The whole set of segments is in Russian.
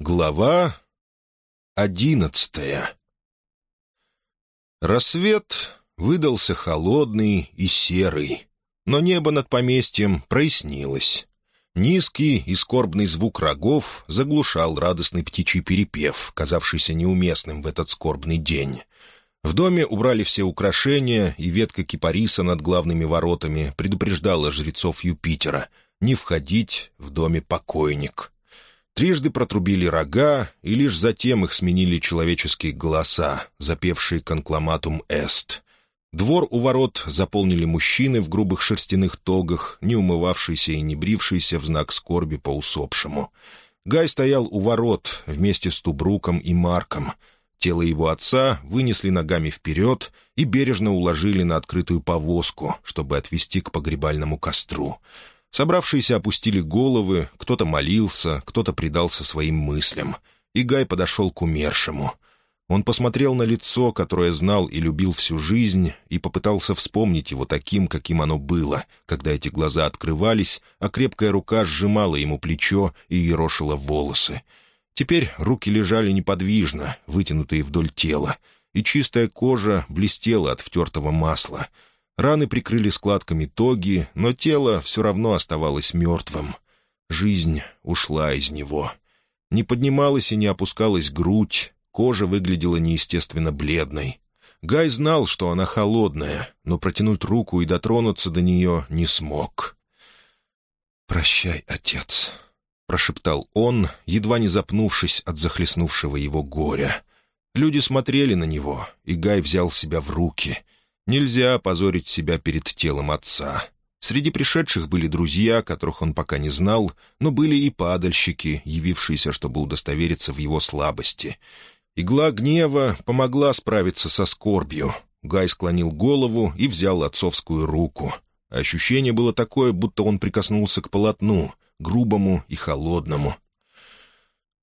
Глава одиннадцатая Рассвет выдался холодный и серый, но небо над поместьем прояснилось. Низкий и скорбный звук рогов заглушал радостный птичий перепев, казавшийся неуместным в этот скорбный день. В доме убрали все украшения, и ветка кипариса над главными воротами предупреждала жрецов Юпитера не входить в доме покойник. Трижды протрубили рога, и лишь затем их сменили человеческие голоса, запевшие конкламатум «Эст». Двор у ворот заполнили мужчины в грубых шерстяных тогах, не умывавшиеся и не брившиеся в знак скорби по усопшему. Гай стоял у ворот вместе с Тубруком и Марком. Тело его отца вынесли ногами вперед и бережно уложили на открытую повозку, чтобы отвезти к погребальному костру. Собравшиеся опустили головы, кто-то молился, кто-то предался своим мыслям. И Гай подошел к умершему. Он посмотрел на лицо, которое знал и любил всю жизнь, и попытался вспомнить его таким, каким оно было, когда эти глаза открывались, а крепкая рука сжимала ему плечо и ерошила волосы. Теперь руки лежали неподвижно, вытянутые вдоль тела, и чистая кожа блестела от втертого масла — Раны прикрыли складками тоги, но тело все равно оставалось мертвым. Жизнь ушла из него. Не поднималась и не опускалась грудь, кожа выглядела неестественно бледной. Гай знал, что она холодная, но протянуть руку и дотронуться до нее не смог. «Прощай, отец», — прошептал он, едва не запнувшись от захлестнувшего его горя. Люди смотрели на него, и Гай взял себя в руки. Нельзя опозорить себя перед телом отца. Среди пришедших были друзья, которых он пока не знал, но были и падальщики, явившиеся, чтобы удостовериться в его слабости. Игла гнева помогла справиться со скорбью. Гай склонил голову и взял отцовскую руку. Ощущение было такое, будто он прикоснулся к полотну, грубому и холодному.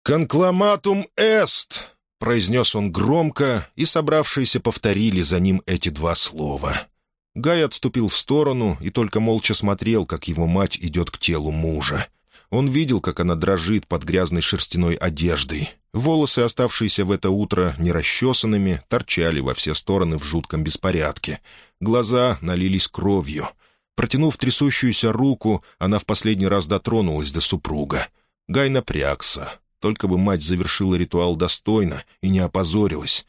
«Конкламатум эст!» — произнес он громко, и собравшиеся повторили за ним эти два слова. Гай отступил в сторону и только молча смотрел, как его мать идет к телу мужа. Он видел, как она дрожит под грязной шерстяной одеждой. Волосы, оставшиеся в это утро нерасчесанными, торчали во все стороны в жутком беспорядке. Глаза налились кровью. Протянув трясущуюся руку, она в последний раз дотронулась до супруга. Гай напрягся. Только бы мать завершила ритуал достойно и не опозорилась.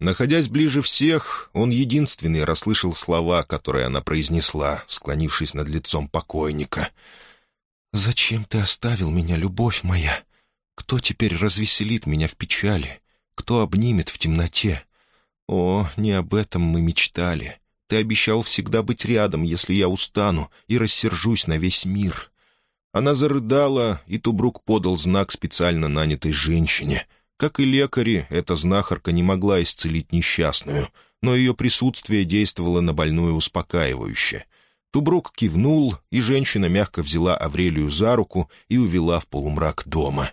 Находясь ближе всех, он единственный расслышал слова, которые она произнесла, склонившись над лицом покойника. «Зачем ты оставил меня, любовь моя? Кто теперь развеселит меня в печали? Кто обнимет в темноте? О, не об этом мы мечтали. Ты обещал всегда быть рядом, если я устану и рассержусь на весь мир. Она зарыдала, и Тубрук подал знак специально нанятой женщине. Как и лекари, эта знахарка не могла исцелить несчастную, но ее присутствие действовало на больную успокаивающе. Тубрук кивнул, и женщина мягко взяла Аврелию за руку и увела в полумрак дома.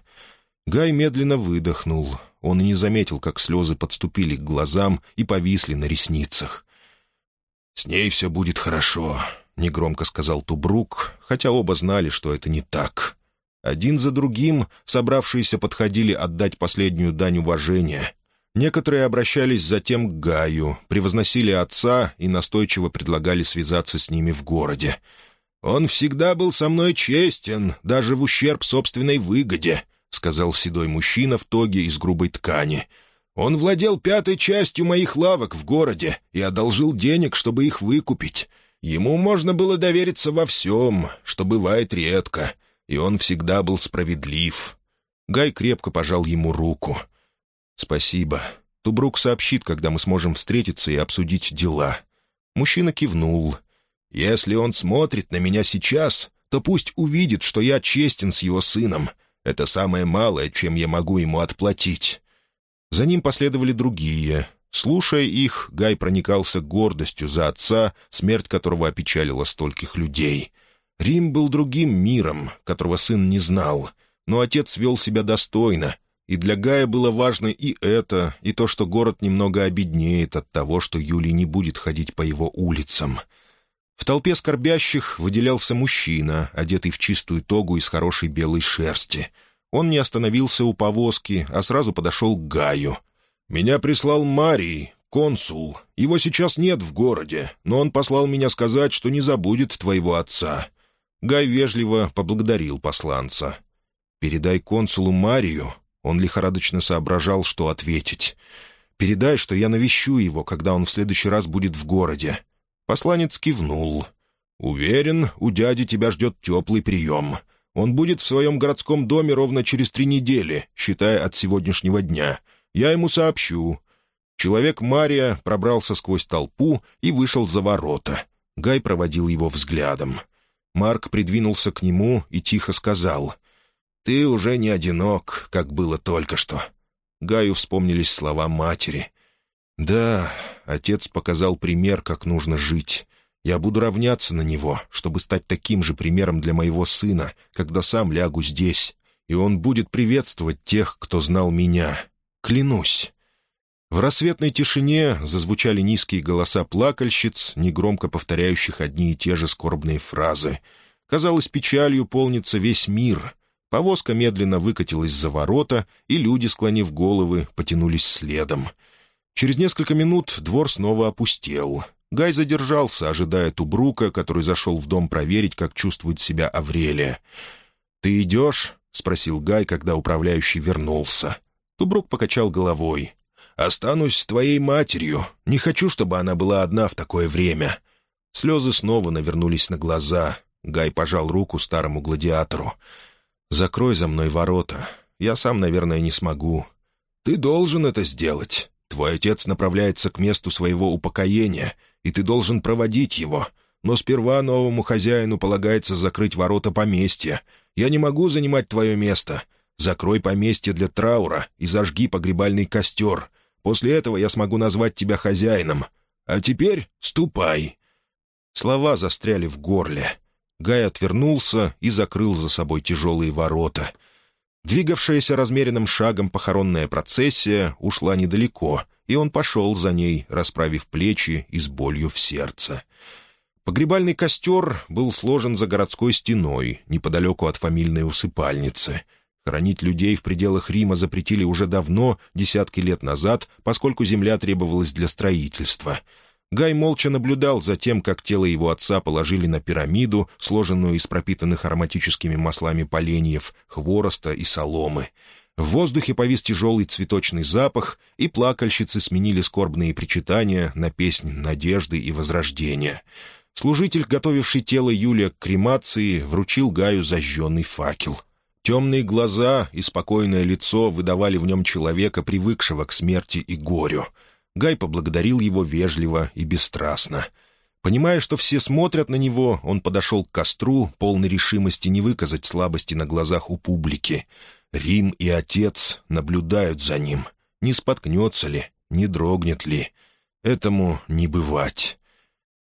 Гай медленно выдохнул. Он и не заметил, как слезы подступили к глазам и повисли на ресницах. «С ней все будет хорошо», — негромко сказал Тубрук, хотя оба знали, что это не так. Один за другим собравшиеся подходили отдать последнюю дань уважения. Некоторые обращались затем к Гаю, превозносили отца и настойчиво предлагали связаться с ними в городе. «Он всегда был со мной честен, даже в ущерб собственной выгоде», — сказал седой мужчина в тоге из грубой ткани. «Он владел пятой частью моих лавок в городе и одолжил денег, чтобы их выкупить. Ему можно было довериться во всем, что бывает редко, и он всегда был справедлив. Гай крепко пожал ему руку. «Спасибо. Тубрук сообщит, когда мы сможем встретиться и обсудить дела». Мужчина кивнул. «Если он смотрит на меня сейчас, то пусть увидит, что я честен с его сыном. Это самое малое, чем я могу ему отплатить». За ним последовали другие — Слушая их, Гай проникался гордостью за отца, смерть которого опечалила стольких людей. Рим был другим миром, которого сын не знал, но отец вел себя достойно, и для Гая было важно и это, и то, что город немного обеднеет от того, что Юлий не будет ходить по его улицам. В толпе скорбящих выделялся мужчина, одетый в чистую тогу из хорошей белой шерсти. Он не остановился у повозки, а сразу подошел к Гаю. «Меня прислал Марий, консул. Его сейчас нет в городе, но он послал меня сказать, что не забудет твоего отца». Гай вежливо поблагодарил посланца. «Передай консулу Марию». Он лихорадочно соображал, что ответить. «Передай, что я навещу его, когда он в следующий раз будет в городе». Посланец кивнул. «Уверен, у дяди тебя ждет теплый прием. Он будет в своем городском доме ровно через три недели, считая от сегодняшнего дня. Я ему сообщу». Человек Мария пробрался сквозь толпу и вышел за ворота. Гай проводил его взглядом. Марк придвинулся к нему и тихо сказал. «Ты уже не одинок, как было только что». Гаю вспомнились слова матери. «Да, отец показал пример, как нужно жить. Я буду равняться на него, чтобы стать таким же примером для моего сына, когда сам лягу здесь, и он будет приветствовать тех, кто знал меня. Клянусь». В рассветной тишине зазвучали низкие голоса плакальщиц, негромко повторяющих одни и те же скорбные фразы. Казалось, печалью полнится весь мир. Повозка медленно выкатилась за ворота, и люди, склонив головы, потянулись следом. Через несколько минут двор снова опустел. Гай задержался, ожидая Тубрука, который зашел в дом проверить, как чувствует себя Аврелия. «Ты идешь?» — спросил Гай, когда управляющий вернулся. Тубрук покачал головой. «Останусь с твоей матерью. Не хочу, чтобы она была одна в такое время». Слезы снова навернулись на глаза. Гай пожал руку старому гладиатору. «Закрой за мной ворота. Я сам, наверное, не смогу». «Ты должен это сделать. Твой отец направляется к месту своего упокоения, и ты должен проводить его. Но сперва новому хозяину полагается закрыть ворота поместья. Я не могу занимать твое место. Закрой поместье для траура и зажги погребальный костер. После этого я смогу назвать тебя хозяином. А теперь ступай». Слова застряли в горле. Гай отвернулся и закрыл за собой тяжелые ворота — Двигавшаяся размеренным шагом похоронная процессия ушла недалеко, и он пошел за ней, расправив плечи и с болью в сердце. Погребальный костер был сложен за городской стеной, неподалеку от фамильной усыпальницы. Хранить людей в пределах Рима запретили уже давно, десятки лет назад, поскольку земля требовалась для строительства — Гай молча наблюдал за тем, как тело его отца положили на пирамиду, сложенную из пропитанных ароматическими маслами поленьев, хвороста и соломы. В воздухе повис тяжелый цветочный запах, и плакальщицы сменили скорбные причитания на песнь надежды и возрождения. Служитель, готовивший тело Юлия к кремации, вручил Гаю зажженный факел. Темные глаза и спокойное лицо выдавали в нем человека, привыкшего к смерти и горю — Гай поблагодарил его вежливо и бесстрастно. Понимая, что все смотрят на него, он подошел к костру, полной решимости не выказать слабости на глазах у публики. Рим и отец наблюдают за ним. Не споткнется ли, не дрогнет ли. Этому не бывать.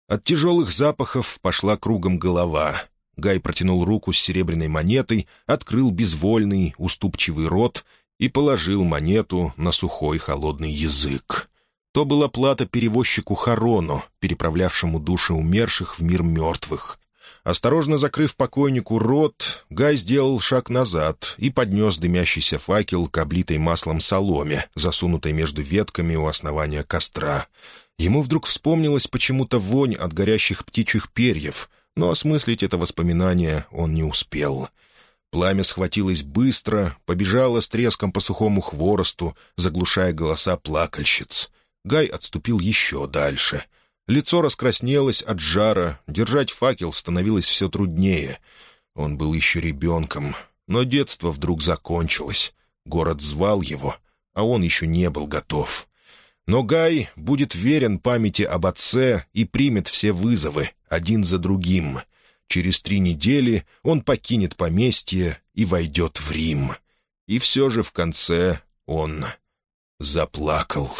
От тяжелых запахов пошла кругом голова. Гай протянул руку с серебряной монетой, открыл безвольный, уступчивый рот и положил монету на сухой холодный язык. То была плата перевозчику Харону, переправлявшему души умерших в мир мертвых. Осторожно закрыв покойнику рот, Гай сделал шаг назад и поднес дымящийся факел к облитой маслом соломе, засунутой между ветками у основания костра. Ему вдруг вспомнилась почему-то вонь от горящих птичьих перьев, но осмыслить это воспоминание он не успел. Пламя схватилось быстро, побежало с треском по сухому хворосту, заглушая голоса плакальщиц. Гай отступил еще дальше. Лицо раскраснелось от жара, держать факел становилось все труднее. Он был еще ребенком, но детство вдруг закончилось. Город звал его, а он еще не был готов. Но Гай будет верен памяти об отце и примет все вызовы, один за другим. Через три недели он покинет поместье и войдет в Рим. И все же в конце он заплакал.